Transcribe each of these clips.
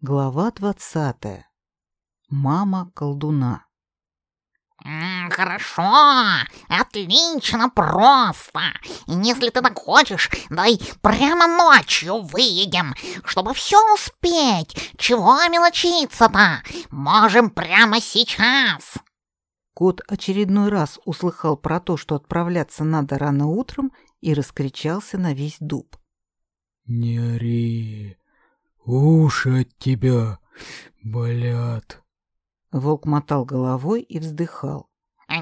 Глава двадцатая. Мама колдуна. «Хорошо, отлично, просто. Если ты так хочешь, дай прямо ночью выедем, чтобы все успеть. Чего мелочиться-то? Можем прямо сейчас». Кот очередной раз услыхал про то, что отправляться надо рано утром, и раскричался на весь дуб. «Не ори, уши от тебя болят». Волк мотал головой и вздыхал.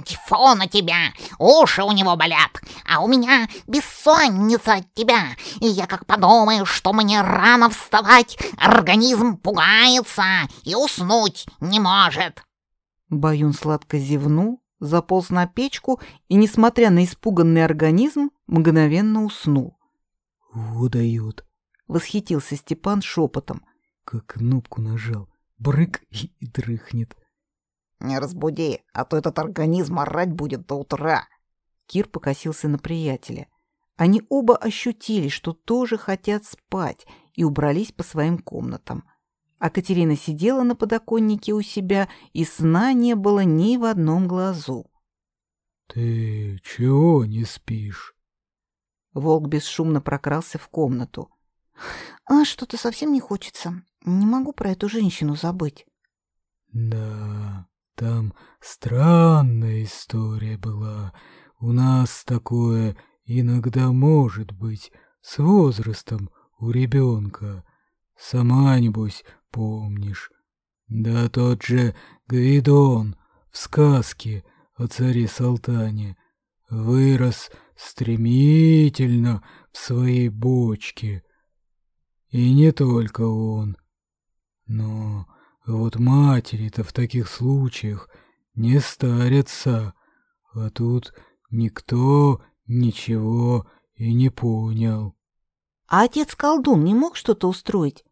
«Тьфу на тебя! Уши у него болят, а у меня бессонница от тебя. И я как подумаю, что мне рано вставать, организм пугается и уснуть не может». Баюн сладко зевнул, заполз на печку и, несмотря на испуганный организм, мгновенно уснул. «Удает!» — восхитился Степан шепотом. Как кнопку нажал, брык и дрыхнет. «Не разбуди, а то этот организм орать будет до утра!» Кир покосился на приятеля. Они оба ощутили, что тоже хотят спать, и убрались по своим комнатам. А Катерина сидела на подоконнике у себя, и сна не было ни в одном глазу. «Ты чего не спишь?» Волк бесшумно прокрался в комнату. «А что-то совсем не хочется. Не могу про эту женщину забыть». «Да, там странная история была. У нас такое иногда может быть с возрастом у ребенка. Сама, небось, помнишь. Да тот же Гвидон в сказке о царе Салтане вырос стремительно в своей бочке. И не только он. Но вот матери-то в таких случаях не старятся, а тут никто ничего и не понял. А отец-колдун не мог что-то устроить?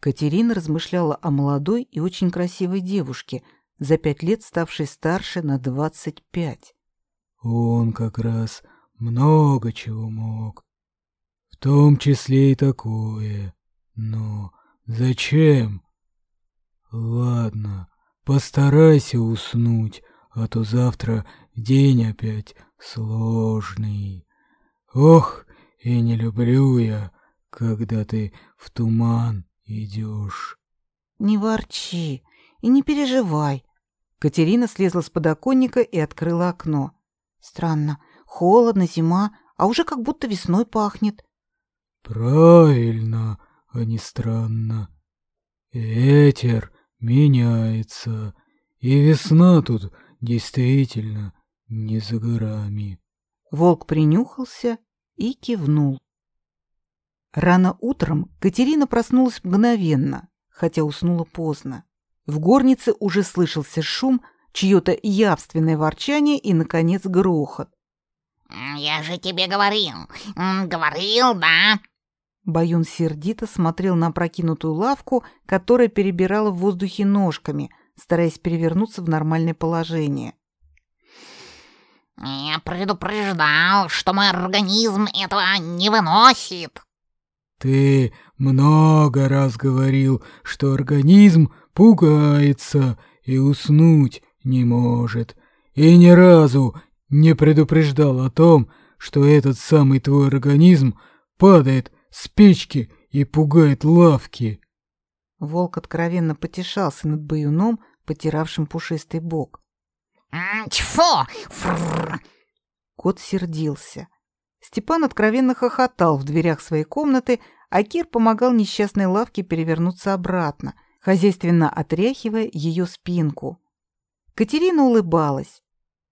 Катерина размышляла о молодой и очень красивой девушке, за пять лет ставшей старше на двадцать пять. Он как раз много чего мог, в том числе и такое. Но зачем? Ладно, постарайся уснуть, а то завтра день опять сложный. Ох, и не люблю я, когда ты в туман идешь. Не ворчи и не переживай. Катерина слезла с подоконника и открыла окно. Странно, холодно, зима, а уже как будто весной пахнет. Правильно, а не странно. Ветер меняется, и весна тут действительно не за горами. Волк принюхался и кивнул. Рано утром Катерина проснулась мгновенно, хотя уснула поздно. В горнице уже слышался шум, чье-то явственное ворчание и, наконец, грохот. «Я же тебе говорил, говорил, да?» Баюн сердито смотрел на опрокинутую лавку, которая перебирала в воздухе ножками, стараясь перевернуться в нормальное положение. «Я предупреждал, что мой организм этого не выносит!» «Ты много раз говорил, что организм пугается и уснуть не может, и ни разу не предупреждал о том, что этот самый твой организм падает с печки и пугает лавки. Волк откровенно потешался над баюном, потиравшим пушистый бок. «Тьфу!» Кот сердился. Степан откровенно хохотал в дверях своей комнаты, а Кир помогал несчастной лавке перевернуться обратно, хозяйственно отряхивая ее спинку. Катерина улыбалась.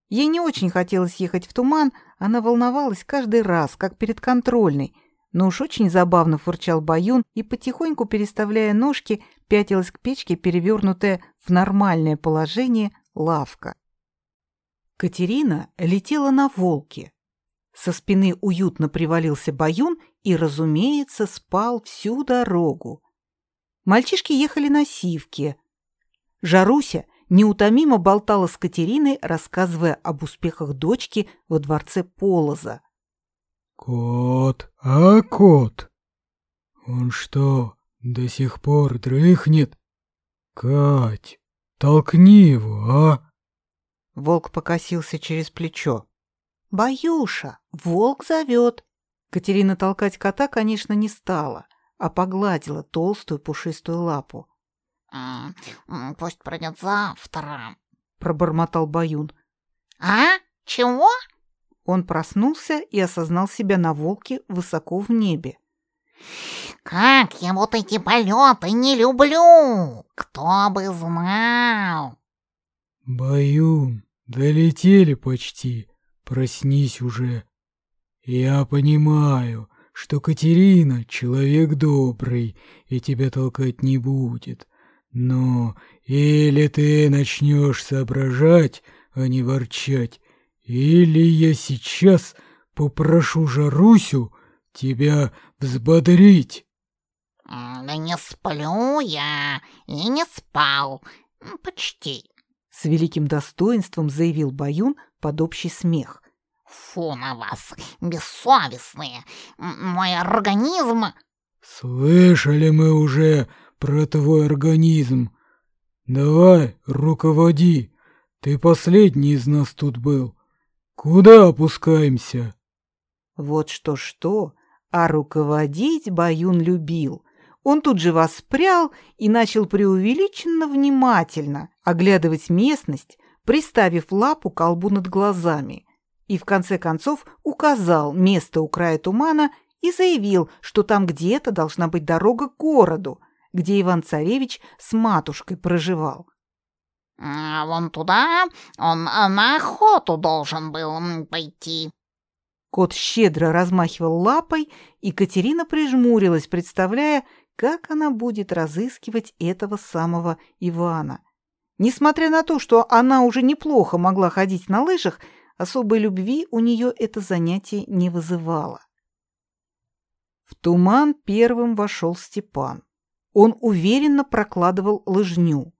Ей не очень хотелось ехать в туман, она волновалась каждый раз, как перед контрольной, но уж очень забавно фурчал баюн и, потихоньку переставляя ножки, пятилась к печке, перевернутая в нормальное положение лавка. Катерина летела на волке. Со спины уютно привалился баюн и, разумеется, спал всю дорогу. Мальчишки ехали на сивке. Жаруся неутомимо болтала с Катериной, рассказывая об успехах дочки во дворце Полоза. «Кот, а кот? Он что, до сих пор дрыхнет? Кать, толкни его, а? Волк покосился через плечо. «Баюша, волк зовет!» Катерина толкать кота, конечно, не стала, а погладила толстую пушистую лапу. Пусть придет завтра. Пробормотал Баюн. А? Чего? Он проснулся и осознал себя на волке высоко в небе. Как я вот эти полеты не люблю! Кто бы знал! Баюн, долетели почти. Проснись уже. Я понимаю, что Катерина человек добрый и тебя толкать не будет. Но или ты начнешь соображать, а не ворчать, или я сейчас попрошу Жарусю тебя взбодрить. Да не сплю я и не спал. Почти. С великим достоинством заявил Баюн под общий смех. Фу на вас, бессовестные. Мой организм... Слышали мы уже про твой организм. Давай, руководи. Ты последний из нас тут был. Куда опускаемся? Вот что-что, а руководить Баюн любил. Он тут же воспрял и начал преувеличенно внимательно оглядывать местность, приставив лапу к колбу над глазами. И в конце концов указал место у края тумана и заявил, что там где-то должна быть дорога к городу, где Иван-Царевич с матушкой проживал. А вон туда он на охоту должен был пойти. Кот щедро размахивал лапой, и Катерина прижмурилась, представляя, как она будет разыскивать этого самого Ивана. Несмотря на то, что она уже неплохо могла ходить на лыжах, особой любви у нее это занятие не вызывало. В туман первым вошел Степан. Он уверенно прокладывал лыжню.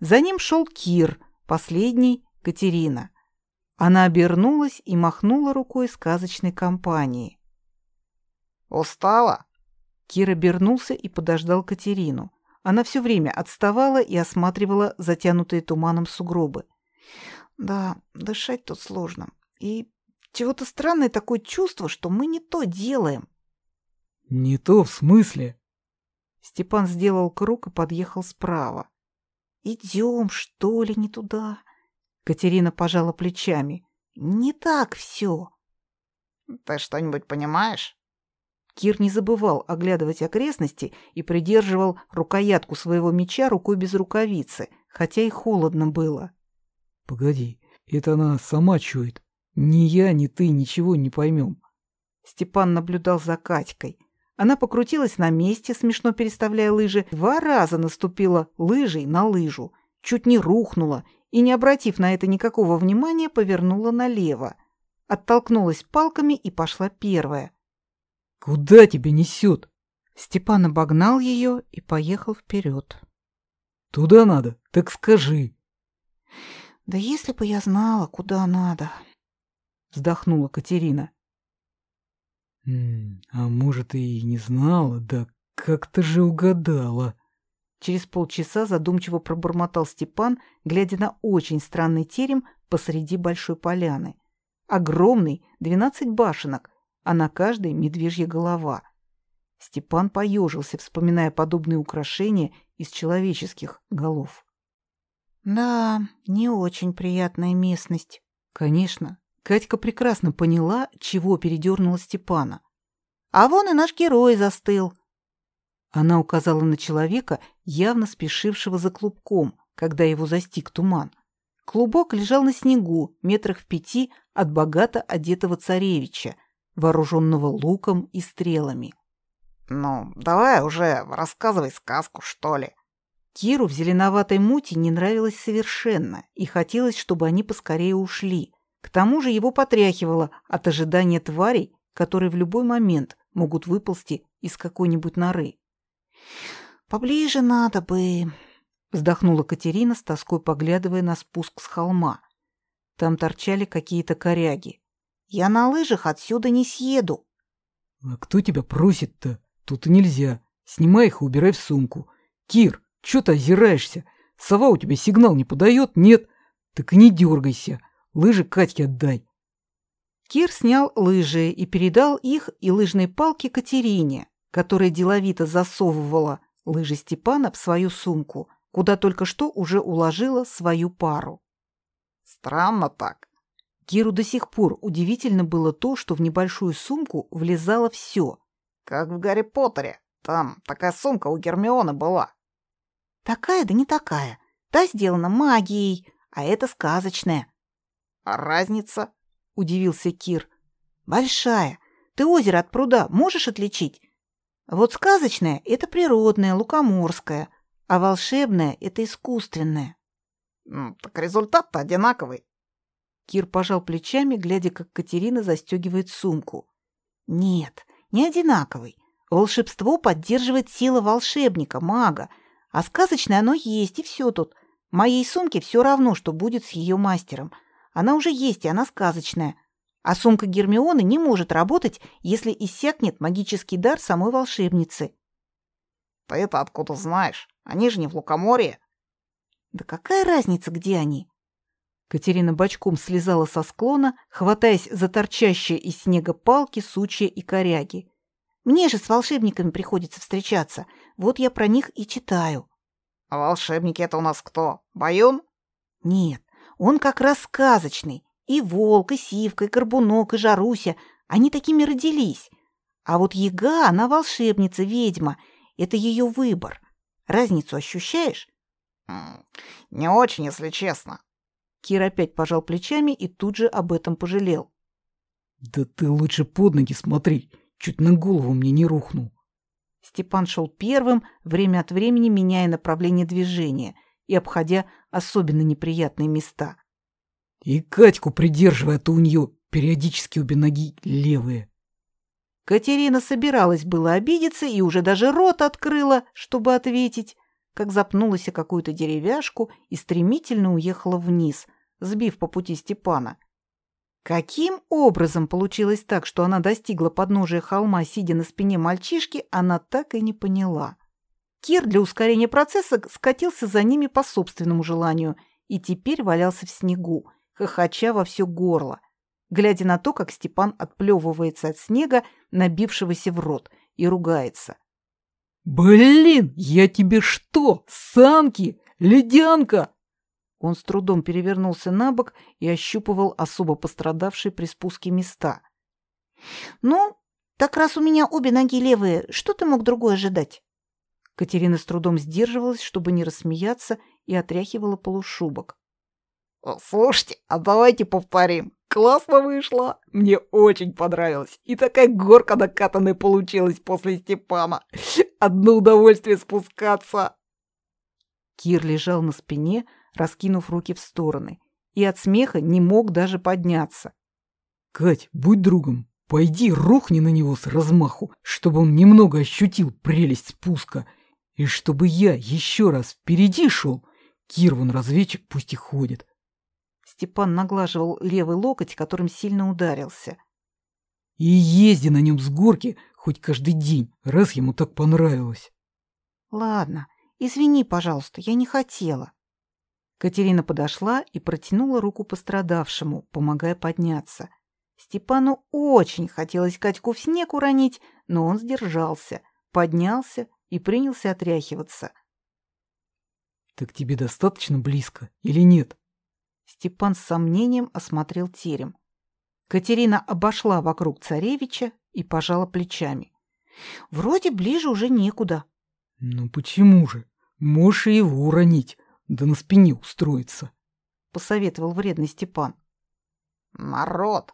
За ним шел Кир, последний — Катерина. Она обернулась и махнула рукой сказочной компании. «Устала?» Кир обернулся и подождал Катерину. Она все время отставала и осматривала затянутые туманом сугробы. «Да, дышать тут сложно. И чего-то странное такое чувство, что мы не то делаем». «Не то в смысле?» Степан сделал круг и подъехал справа. «Идем, что ли, не туда?» Катерина пожала плечами. «Не так все». «Ты что-нибудь понимаешь?» Кир не забывал оглядывать окрестности и придерживал рукоятку своего меча рукой без рукавицы, хотя и холодно было. «Погоди, это она сама чует. Ни я, ни ты ничего не поймем». Степан наблюдал за Катькой. Она покрутилась на месте, смешно переставляя лыжи, два раза наступила лыжей на лыжу, чуть не рухнула и, не обратив на это никакого внимания, повернула налево. Оттолкнулась палками и пошла первая. «Куда тебя несет?» Степан обогнал ее и поехал вперед. «Туда надо, так скажи». «Да если бы я знала, куда надо», — вздохнула Катерина. А может, и не знала, да как-то же угадала. Через полчаса задумчиво пробормотал Степан, глядя на очень странный терем посреди большой поляны. Огромный, двенадцать башенок, а на каждой медвежья голова. Степан поежился, вспоминая подобные украшения из человеческих голов. Да, не очень приятная местность. Конечно, Катька прекрасно поняла, чего передернула Степана. А вон и наш герой застыл. Она указала на человека, явно спешившего за клубком, когда его застиг туман. Клубок лежал на снегу, метрах в пяти от богато одетого царевича, вооруженного луком и стрелами. «Ну, давай уже рассказывай сказку, что ли». Киру в зеленоватой мути не нравилось совершенно, и хотелось, чтобы они поскорее ушли. К тому же его потряхивало от ожидания тварей, которые в любой момент могут выползти из какой-нибудь норы. «Поближе надо бы», — вздохнула Катерина с тоской, поглядывая на спуск с холма. Там торчали какие-то коряги. «Я на лыжах отсюда не съеду». «А кто тебя просит-то? Тут нельзя. Снимай их и убирай в сумку. Кир, что ты озираешься? Сова у тебя сигнал не подает? Нет? Так и не дергайся. Лыжи Катьке отдай. Кир снял лыжи и передал их и лыжные палки Катерине, которая деловито засовывала лыжи Степана в свою сумку, куда только что уже уложила свою пару. Странно так. Киру до сих пор удивительно было то, что в небольшую сумку влезало все. Как в Гарри Поттере. Там такая сумка у Гермионы была. Такая да не такая. Та сделана магией, а это сказочная. А разница? Удивился Кир. Большая. Ты озеро от пруда можешь отличить? Вот сказочная — это природное, лукоморское, а волшебное — это искусственное. Так результат-то одинаковый. Кир пожал плечами, глядя, как Катерина застегивает сумку. Нет, не одинаковый. Волшебство поддерживает сила волшебника, мага, а сказочное оно есть, и все тут. Моей сумке все равно, что будет с ее мастером. Она уже есть, и она сказочная. А сумка Гермионы не может работать, если иссякнет магический дар самой волшебницы. Ты это откуда знаешь? Они же не в Лукоморье. Да какая разница, где они? Катерина бочком слезала со склона, хватаясь за торчащие из снега палки, сучья и коряги. Мне же с волшебниками приходится встречаться. Вот я про них и читаю. А волшебники это у нас кто? Баюн? Нет, он как раз сказочный. И волк, и сивка, и горбунок, и жаруся. Они такими родились. А вот яга, она волшебница, ведьма. Это ее выбор. Разницу ощущаешь? Не очень, если честно. Кир опять пожал плечами и тут же об этом пожалел. Да ты лучше под ноги смотри, чуть на голову мне не рухнул. Степан шел первым, время от времени меняя направление движения и обходя особенно неприятные места. И Катьку придерживая, а то у нее периодически обе ноги левые. Катерина собиралась было обидеться и уже даже рот открыла, чтобы ответить, как запнулась о какую-то деревяшку и стремительно уехала вниз, сбив по пути Степана. Каким образом получилось так, что она достигла подножия холма, сидя на спине мальчишки, она так и не поняла. Кир для ускорения процесса скатился за ними по собственному желанию и теперь валялся в снегу, хохоча во все горло, глядя на то, как Степан отплевывается от снега, набившегося в рот, и ругается. «Блин, я тебе что, самки? Ледянка?» Он с трудом перевернулся на бок и ощупывал особо пострадавшие при спуске места. «Ну, так раз у меня обе ноги левые, что ты мог другое ожидать?» Катерина с трудом сдерживалась, чтобы не рассмеяться, и отряхивала полушубок. «Слушайте, а давайте повторим. Классно вышло. Мне очень понравилось. И такая горка накатанная получилась после Степана. Одно удовольствие спускаться». Кир лежал на спине, раскинув руки в стороны, и от смеха не мог даже подняться. «Кать, будь другом, пойди рухни на него с размаху, чтобы он немного ощутил прелесть спуска, и чтобы я еще раз впереди шел. Кир вон разведчик пусть и ходит». Степан наглаживал левый локоть, которым сильно ударился. «И езди на нем с горки хоть каждый день, раз ему так понравилось». «Ладно, извини, пожалуйста, я не хотела». Катерина подошла и протянула руку пострадавшему, помогая подняться. Степану очень хотелось Катьку в снег уронить, но он сдержался, поднялся и принялся отряхиваться. «Так тебе достаточно близко или нет?» Степан с сомнением осмотрел терем. Катерина обошла вокруг царевича и пожала плечами. «Вроде ближе уже некуда». «Ну почему же? Можешь и его уронить да на спине устроиться, — посоветовал вредный Степан. Народ!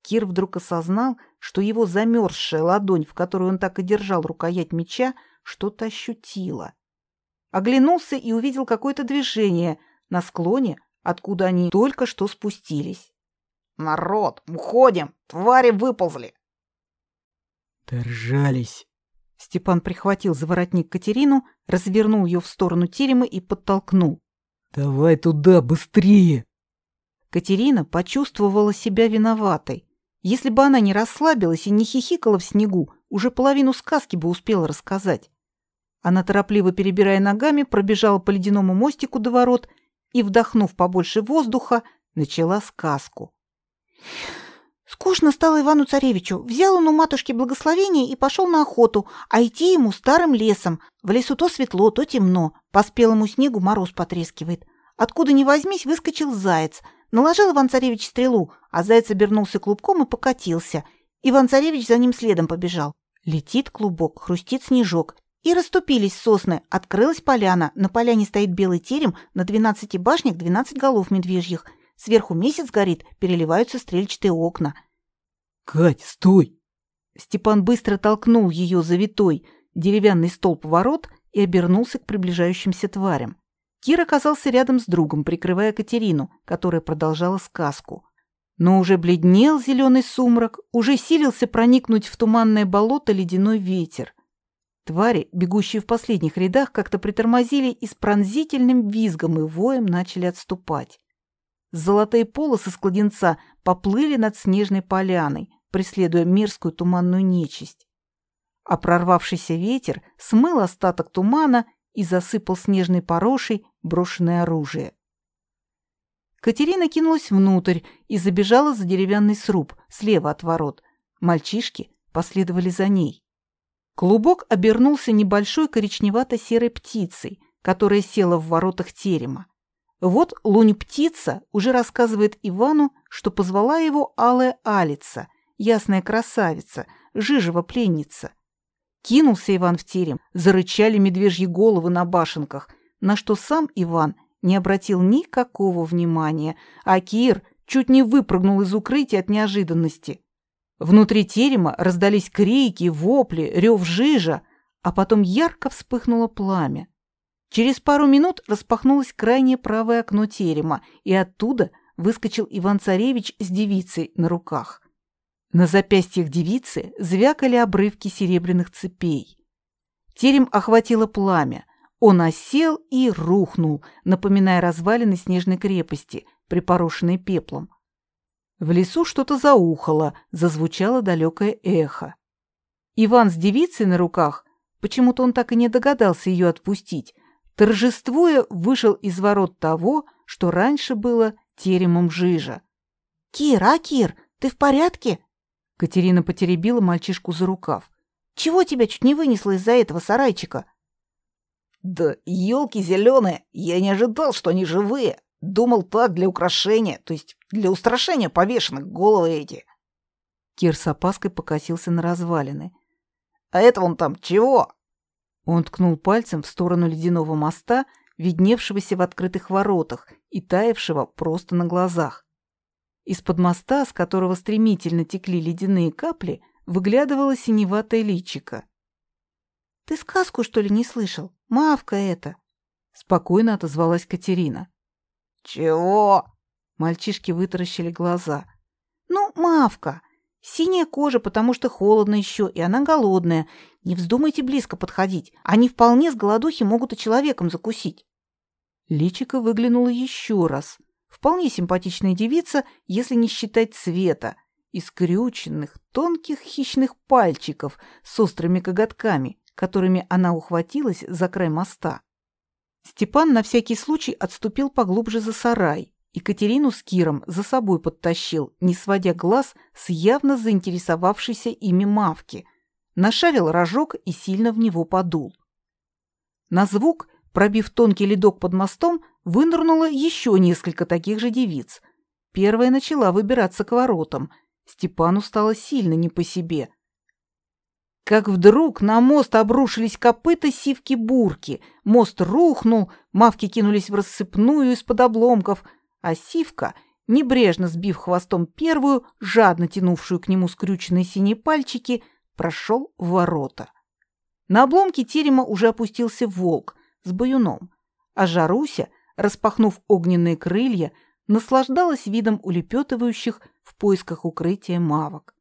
Кир вдруг осознал, что его замерзшая ладонь, в которой он так и держал рукоять меча, что-то ощутила. Оглянулся и увидел какое-то движение на склоне, откуда они только что спустились. «Народ, уходим! Твари выползли!» «Держались!» Степан прихватил за воротник Катерину, развернул ее в сторону терема и подтолкнул. «Давай туда, быстрее!» Катерина почувствовала себя виноватой. Если бы она не расслабилась и не хихикала в снегу, уже половину сказки бы успела рассказать. Она, торопливо перебирая ногами, пробежала по ледяному мостику до ворот и, вдохнув побольше воздуха, начала сказку. Скучно стало Ивану-царевичу. Взял он у матушки благословение и пошел на охоту, а идти ему старым лесом. В лесу то светло, то темно. По спелому снегу мороз потрескивает. Откуда ни возьмись, выскочил заяц. Наложил Иван-царевич стрелу, а заяц обернулся клубком и покатился. Иван-царевич за ним следом побежал. Летит клубок, хрустит снежок. И расступились сосны, открылась поляна. На поляне стоит белый терем, на двенадцати башнях двенадцать голов медвежьих. Сверху месяц горит, переливаются стрельчатые окна. «Кать, стой!» Степан быстро толкнул ее завитой деревянный столб ворот и обернулся к приближающимся тварям. Кир оказался рядом с другом, прикрывая Катерину, которая продолжала сказку. Но уже бледнел зеленый сумрак, уже силился проникнуть в туманное болото ледяной ветер. Твари, бегущие в последних рядах, как-то притормозили и с пронзительным визгом и воем начали отступать. Золотые полосы с кладенца поплыли над снежной поляной, преследуя мерзкую туманную нечисть. А прорвавшийся ветер смыл остаток тумана и засыпал снежной порошей брошенное оружие. Катерина кинулась внутрь и забежала за деревянный сруб слева от ворот. Мальчишки последовали за ней. Клубок обернулся небольшой коричневато-серой птицей, которая села в воротах терема. Вот лунь-птица уже рассказывает Ивану, что позвала его алая алица, ясная красавица, жижева пленница. Кинулся Иван в терем, зарычали медвежьи головы на башенках, на что сам Иван не обратил никакого внимания, а Кир чуть не выпрыгнул из укрытия от неожиданности. Внутри терема раздались крики, вопли, рев жижа, а потом ярко вспыхнуло пламя. Через пару минут распахнулось крайнее правое окно терема, и оттуда выскочил Иван-царевич с девицей на руках. На запястьях девицы звякали обрывки серебряных цепей. Терем охватило пламя. Он осел и рухнул, напоминая развалины снежной крепости, припорошенной пеплом. В лесу что-то заухало, зазвучало далекое эхо. Иван с девицей на руках, почему-то он так и не догадался ее отпустить, торжествуя, вышел из ворот того, что раньше было теремом жижа. «Кир, а, Кир, ты в порядке?» Катерина потеребила мальчишку за рукав. «Чего тебя чуть не вынесло из-за этого сарайчика?» «Да елки зеленые, я не ожидал, что они живые. Думал так, для украшения, то есть для устрашения повешенных головы эти». Кир с опаской покосился на развалины. «А это вон там чего?» Он ткнул пальцем в сторону ледяного моста, видневшегося в открытых воротах и таявшего просто на глазах. Из-под моста, с которого стремительно текли ледяные капли, выглядывало синеватое личико. «Ты сказку, что ли, не слышал? Мавка это!» Спокойно отозвалась Катерина. «Чего?» Мальчишки вытаращили глаза. «Ну, Мавка! Синяя кожа, потому что холодно еще, и она голодная. Не вздумайте близко подходить. Они вполне с голодухи могут и человеком закусить. Личико выглянула еще раз. Вполне симпатичная девица, если не считать цвета, и скрюченных, тонких хищных пальчиков с острыми коготками, которыми она ухватилась за край моста. Степан на всякий случай отступил поглубже за сарай, Екатерину с Киром за собой подтащил, не сводя глаз с явно заинтересовавшейся ими мавки. Нашарил рожок и сильно в него подул. На звук, пробив тонкий ледок под мостом, вынырнуло еще несколько таких же девиц. Первая начала выбираться к воротам. Степану стало сильно не по себе. Как вдруг на мост обрушились копыта сивки-бурки. Мост рухнул, мавки кинулись в рассыпную из-под обломков — а сивка, небрежно сбив хвостом первую, жадно тянувшую к нему скрюченные синие пальчики, прошел в ворота. На обломке терема уже опустился волк с баюном, а Жаруся, распахнув огненные крылья, наслаждалась видом улепетывающих в поисках укрытия мавок.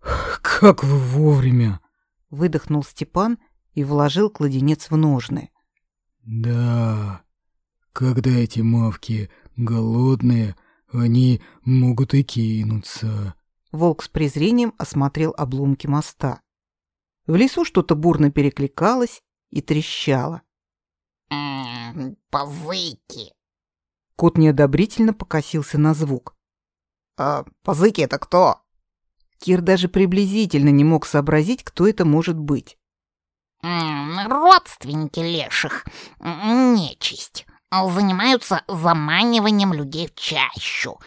«Как вы вовремя!» — выдохнул Степан и вложил кладенец в ножны. «Да, когда эти мавки Голодные, они могут и кинуться. Волк с презрением осмотрел обломки моста. В лесу что-то бурно перекликалось, и трещала. М, Позыки. Кот неодобрительно покосился на звук. А позыки это кто? Кир даже приблизительно не мог сообразить, кто это может быть. М, Родственники леших. М, Нечисть. Занимаются заманиванием людей в чащу.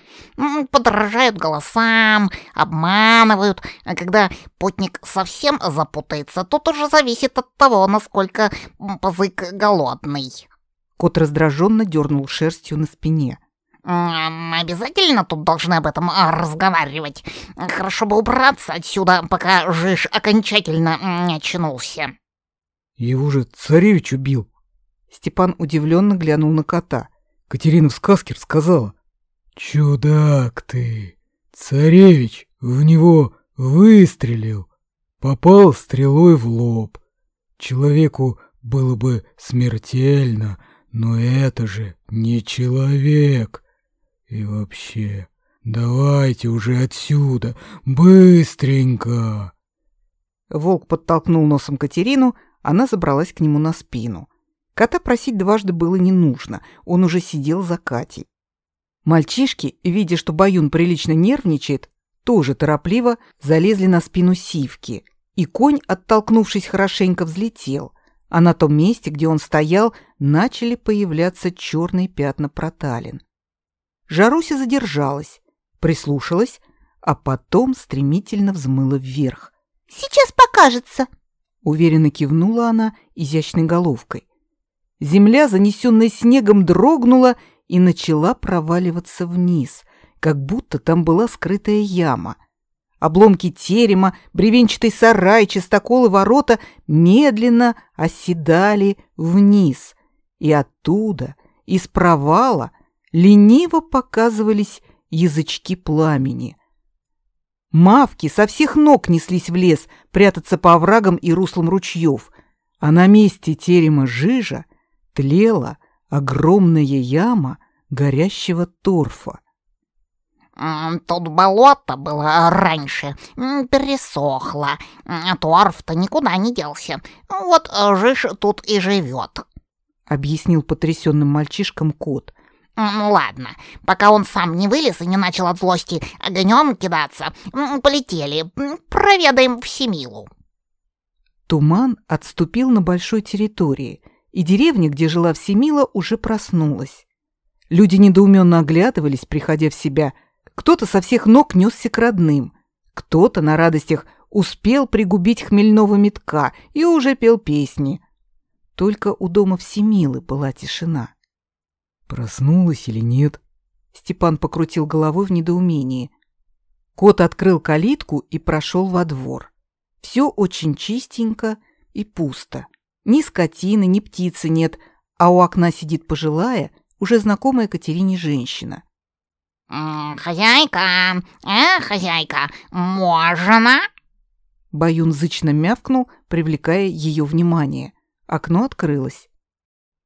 Подражают голосам, обманывают. А когда путник совсем запутается, тут уже зависит от того, насколько м, позык голодный. Кот раздраженно дернул шерстью на спине. Обязательно тут должны об этом а, разговаривать. Хорошо бы убраться отсюда, пока Жиж окончательно не очнулся. Его же царевич убил. Степан удивленно глянул на кота. Катерина в сказке рассказала. Чудак ты. Царевич в него выстрелил. Попал стрелой в лоб. Человеку было бы смертельно, но это же не человек. И вообще, давайте уже отсюда, быстренько. Волк подтолкнул носом Катерину, она забралась к нему на спину. Кота просить дважды было не нужно, он уже сидел за Катей. Мальчишки, видя, что Баюн прилично нервничает, тоже торопливо залезли на спину Сивки, и конь, оттолкнувшись хорошенько, взлетел, а на том месте, где он стоял, начали появляться черные пятна проталин. Жаруся задержалась, прислушалась, а потом стремительно взмыла вверх. Сейчас покажется. Уверенно кивнула она изящной головкой. Земля, занесенная снегом, дрогнула и начала проваливаться вниз, как будто там была скрытая яма. Обломки терема, бревенчатый сарай, частоколы ворота медленно оседали вниз, и оттуда, из провала, лениво показывались язычки пламени. Мавки со всех ног неслись в лес прятаться по оврагам и руслам ручьев, а на месте терема жижа тлела огромная яма горящего торфа. Тут болото было раньше, пересохло. М, Торф-то никуда не делся. Вот э, Жиж тут и живет. объяснил потрясенным мальчишкам кот. М, Ладно, пока он сам не вылез и не начал от злости огнем кидаться, полетели, проведаем Всемилу. Туман отступил на большой территории, и деревня, где жила Всемила, уже проснулась. Люди недоуменно оглядывались, приходя в себя. Кто-то со всех ног несся к родным, кто-то на радостях успел пригубить хмельного метка и уже пел песни. Только у дома Всемилы была тишина. Проснулась или нет? Степан покрутил головой в недоумении. Кот открыл калитку и прошел во двор. Все очень чистенько и пусто. Ни скотины, ни птицы нет, а у окна сидит пожилая, уже знакомая Катерине женщина. Хозяйка, э, хозяйка, можно? Баюн зычно мявкнул, привлекая ее внимание. Окно открылось.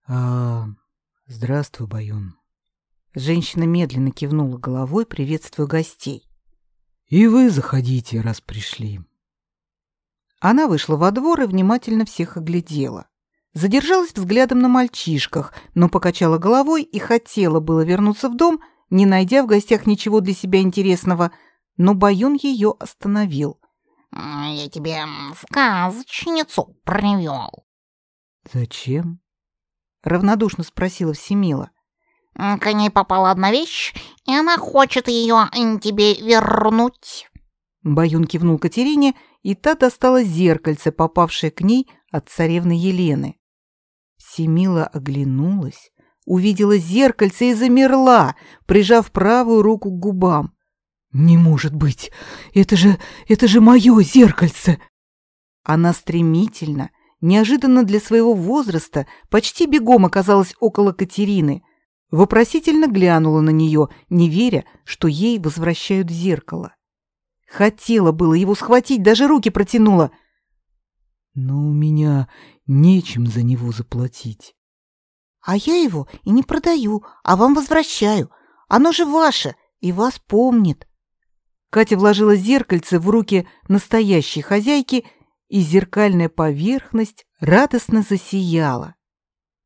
А, здравствуй, Баюн. Женщина медленно кивнула головой, приветствуя гостей. И вы заходите, раз пришли. Она вышла во двор и внимательно всех оглядела. Задержалась взглядом на мальчишках, но покачала головой и хотела было вернуться в дом, не найдя в гостях ничего для себя интересного, но Баюн ее остановил. Я тебе сказочницу привел. «Зачем?» — равнодушно спросила Всемила. К ней попала одна вещь, и она хочет ее тебе вернуть. Баюн кивнул Катерине, и та достала зеркальце, попавшее к ней от царевны Елены. Всемила оглянулась, увидела зеркальце и замерла, прижав правую руку к губам. Не может быть! Это же, это же мое зеркальце! Она стремительно, неожиданно для своего возраста, почти бегом оказалась около Катерины, вопросительно глянула на нее, не веря, что ей возвращают зеркало. Хотела было его схватить, даже руки протянула. Но у меня нечем за него заплатить. А я его и не продаю, а вам возвращаю. Оно же ваше и вас помнит. Катя вложила зеркальце в руки настоящей хозяйки и зеркальная поверхность радостно засияла.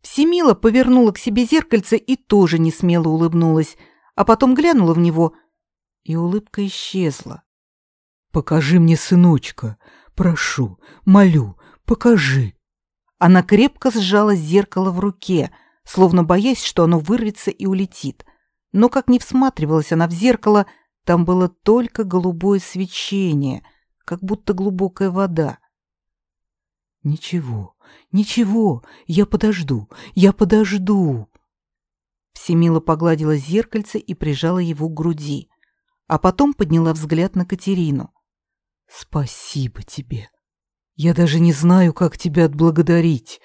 Всемила повернула к себе зеркальце и тоже не смело улыбнулась, а потом глянула в него, и улыбка исчезла. «Покажи мне сыночка, прошу, молю, покажи!» Она крепко сжала зеркало в руке, словно боясь, что оно вырвется и улетит. Но как ни всматривалась она в зеркало, там было только голубое свечение, как будто глубокая вода. «Ничего, ничего, я подожду, я подожду!» Всемила погладила зеркальце и прижала его к груди, а потом подняла взгляд на Катерину. «Спасибо тебе. Я даже не знаю, как тебя отблагодарить.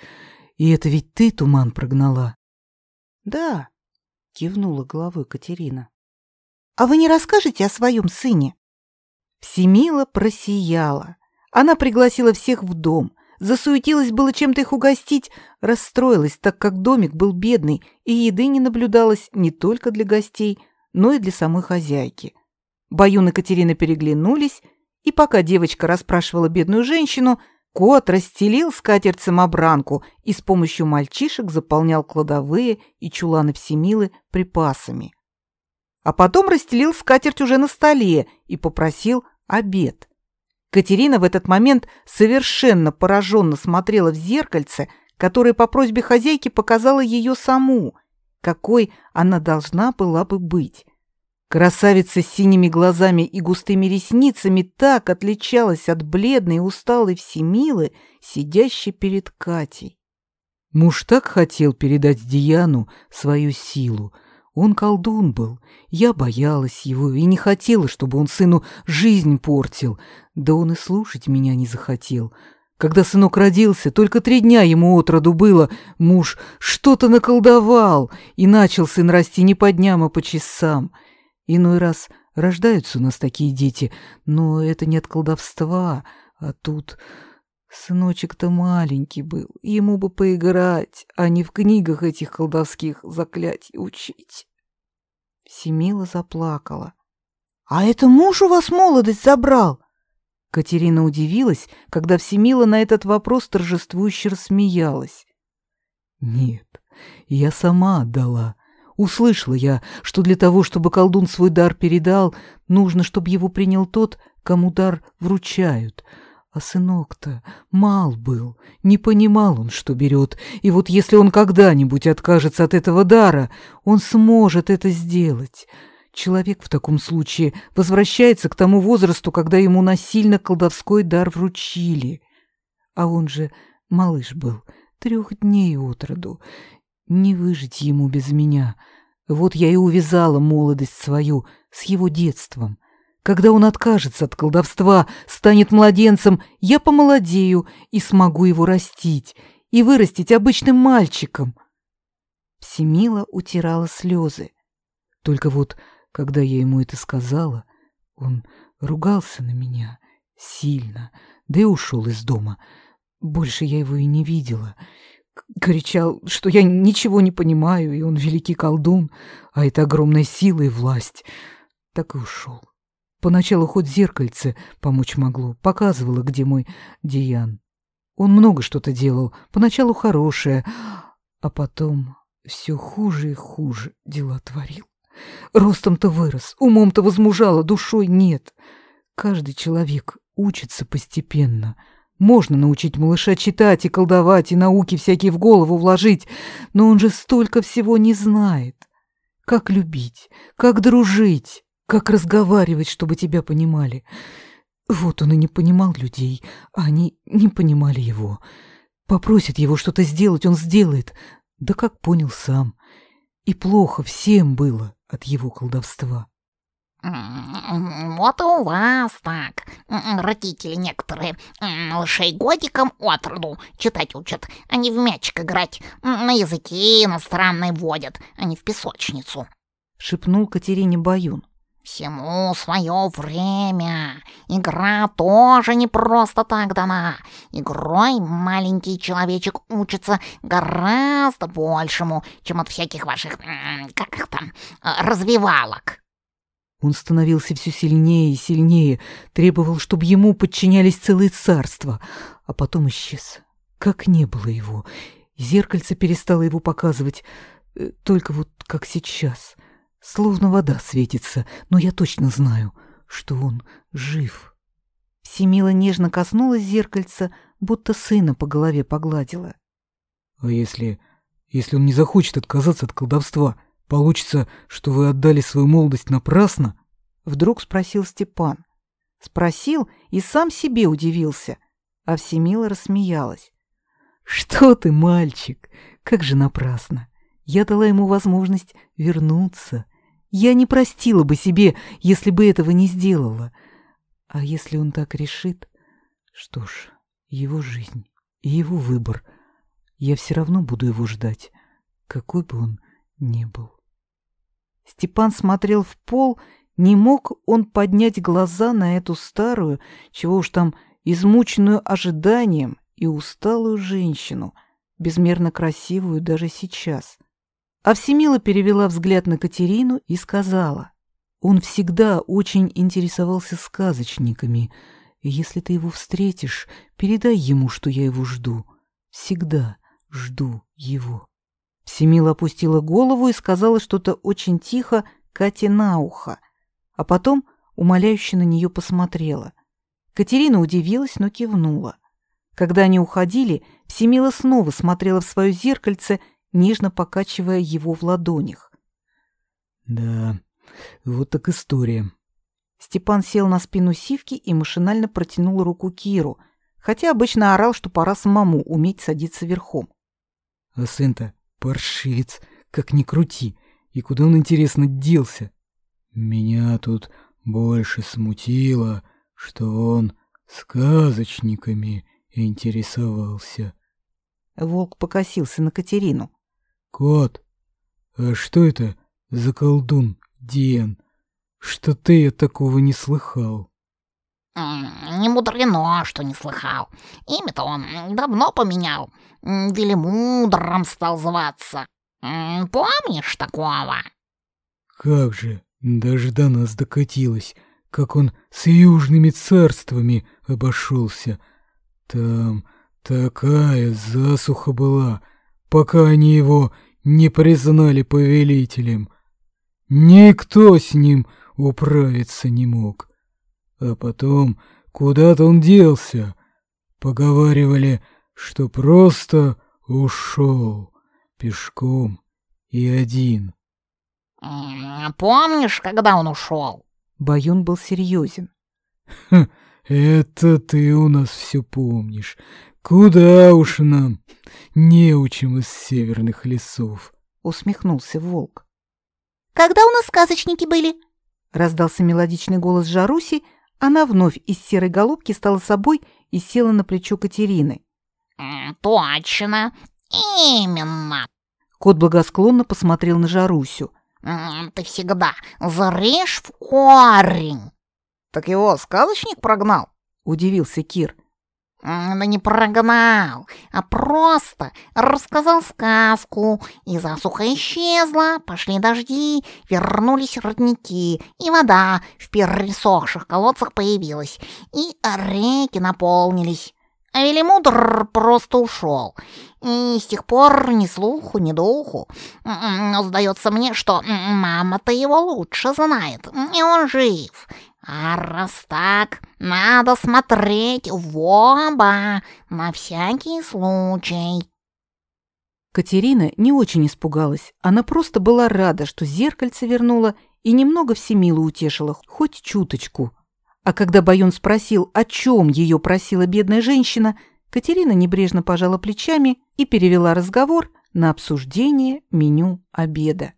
И это ведь ты туман прогнала?» «Да», — кивнула головой Катерина. «А вы не расскажете о своем сыне?» Всемила просияла. Она пригласила всех в дом, засуетилась было чем-то их угостить, расстроилась, так как домик был бедный, и еды не наблюдалось не только для гостей, но и для самой хозяйки. Баюн и Катерина переглянулись и пока девочка расспрашивала бедную женщину, кот расстелил скатерть-самобранку и с помощью мальчишек заполнял кладовые и чуланы Всемилы припасами. А потом расстелил скатерть уже на столе и попросил обед. Катерина в этот момент совершенно пораженно смотрела в зеркальце, которое по просьбе хозяйки показало ее саму, какой она должна была бы быть. Красавица с синими глазами и густыми ресницами так отличалась от бледной и усталой Всемилы, сидящей перед Катей. Муж так хотел передать Дияну свою силу. Он колдун был, я боялась его и не хотела, чтобы он сыну жизнь портил. Да он и слушать меня не захотел. Когда сынок родился, только три дня ему от роду было, муж что-то наколдовал, и начал сын расти не по дням, а по часам — Иной раз рождаются у нас такие дети, но это не от колдовства, а тут... Сыночек-то маленький был, ему бы поиграть, а не в книгах этих колдовских заклятий учить. Семила заплакала. «А это муж у вас молодость забрал?» Катерина удивилась, когда Всемила на этот вопрос торжествующе рассмеялась. «Нет, я сама отдала. Услышала я, что для того, чтобы колдун свой дар передал, нужно, чтобы его принял тот, кому дар вручают. А сынок-то мал был, не понимал он, что берет, и вот если он когда-нибудь откажется от этого дара, он сможет это сделать. Человек в таком случае возвращается к тому возрасту, когда ему насильно колдовской дар вручили. А он же малыш был, трех дней от роду, не выжить ему без меня. Вот я и увязала молодость свою с его детством. Когда он откажется от колдовства, станет младенцем, я помолодею и смогу его растить и вырастить обычным мальчиком. Всемила утирала слезы. Только вот, когда я ему это сказала, он ругался на меня сильно, да и ушел из дома. Больше я его и не видела кричал, что я ничего не понимаю, и он великий колдун, а это огромная сила и власть. Так и ушел. Поначалу хоть зеркальце помочь могло, показывало, где мой Диан. Он много что-то делал, поначалу хорошее, а потом все хуже и хуже дела творил. Ростом-то вырос, умом-то возмужало, душой нет. Каждый человек учится постепенно — можно научить малыша читать и колдовать, и науки всякие в голову вложить, но он же столько всего не знает. Как любить, как дружить, как разговаривать, чтобы тебя понимали. Вот он и не понимал людей, а они не понимали его. Попросит его что-то сделать, он сделает. Да как понял сам. И плохо всем было от его колдовства. Вот и у вас так. Родители некоторые малышей годиком от роду читать учат, не в мячик играть. На языке иностранные водят, а не в песочницу. Шепнул Катерине Баюн. Всему свое время. Игра тоже не просто так дана. Игрой маленький человечек учится гораздо большему, чем от всяких ваших, как их там, развивалок. Он становился все сильнее и сильнее, требовал, чтобы ему подчинялись целые царства, а потом исчез. Как не было его. Зеркальце перестало его показывать, э, только вот как сейчас. Словно вода светится, но я точно знаю, что он жив. Всемила нежно коснулась зеркальца, будто сына по голове погладила. А если... если он не захочет отказаться от колдовства, получится, что вы отдали свою молодость напрасно? Вдруг спросил Степан. Спросил и сам себе удивился, а Всемила рассмеялась. «Что ты, мальчик, как же напрасно! Я дала ему возможность вернуться. Я не простила бы себе, если бы этого не сделала. А если он так решит, что ж, его жизнь и его выбор. Я все равно буду его ждать, какой бы он ни был. Степан смотрел в пол, не мог он поднять глаза на эту старую, чего уж там, измученную ожиданием и усталую женщину, безмерно красивую даже сейчас. А Всемила перевела взгляд на Катерину и сказала, «Он всегда очень интересовался сказочниками, если ты его встретишь, передай ему, что я его жду. Всегда жду его». Всемила опустила голову и сказала что-то очень тихо Кате на ухо, а потом умоляюще на нее посмотрела. Катерина удивилась, но кивнула. Когда они уходили, Всемила снова смотрела в свое зеркальце, нежно покачивая его в ладонях. Да, вот так история. Степан сел на спину Сивки и машинально протянул руку Киру, хотя обычно орал, что пора самому уметь садиться верхом. А сын-то паршивец, как ни крути, и куда он, интересно, делся? Меня тут больше смутило, что он сказочниками интересовался. Волк покосился на Катерину. Кот, а что это за колдун, Диан? Что-то я такого не слыхал. Не мудрено, что не слыхал. Имя-то он давно поменял. Велимудром стал зваться. Помнишь такого? Как же, даже до нас докатилось, как он с южными царствами обошелся. Там такая засуха была, пока они его не признали повелителем. Никто с ним управиться не мог. А потом куда-то он делся. Поговаривали, что просто ушел пешком и один. Помнишь, когда он ушел? Баюн был серьезен. это ты у нас все помнишь. Куда уж нам, неучим из северных лесов. Усмехнулся волк. Когда у нас сказочники были? Раздался мелодичный голос Жаруси, она вновь из серой голубки стала собой и села на плечо Катерины. «Точно, именно!» Кот благосклонно посмотрел на Жарусю. «Ты всегда зарежь в корень!» «Так его сказочник прогнал?» — удивился Кир. Да не прогнал, а просто рассказал сказку, и засуха исчезла, пошли дожди, вернулись родники, и вода в пересохших колодцах появилась, и реки наполнились. А Велимудр просто ушел, и с тех пор ни слуху, ни духу. Но сдается мне, что мама-то его лучше знает, и он жив, а раз так, надо смотреть в оба, на всякий случай. Катерина не очень испугалась. Она просто была рада, что зеркальце вернула и немного всемилу утешила, хоть чуточку. А когда Байон спросил, о чем ее просила бедная женщина, Катерина небрежно пожала плечами и перевела разговор на обсуждение меню обеда.